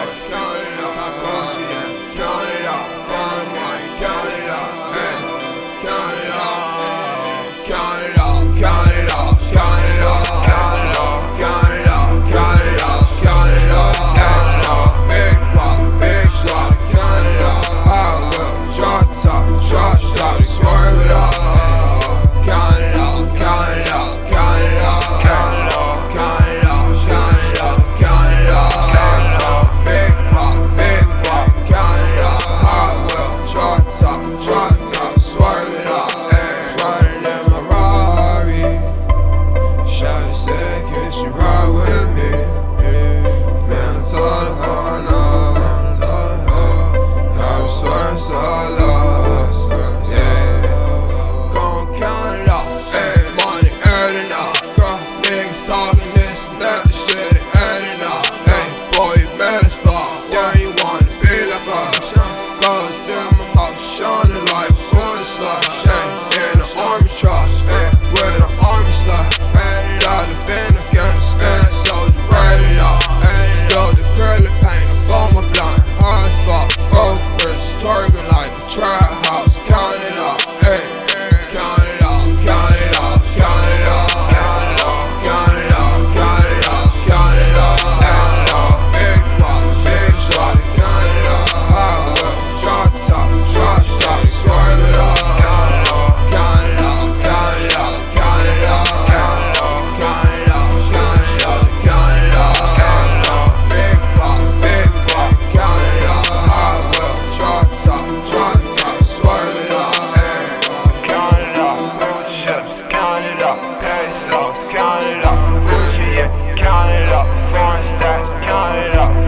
Got. concern count it up, count it up, count it up, count it up, count it up.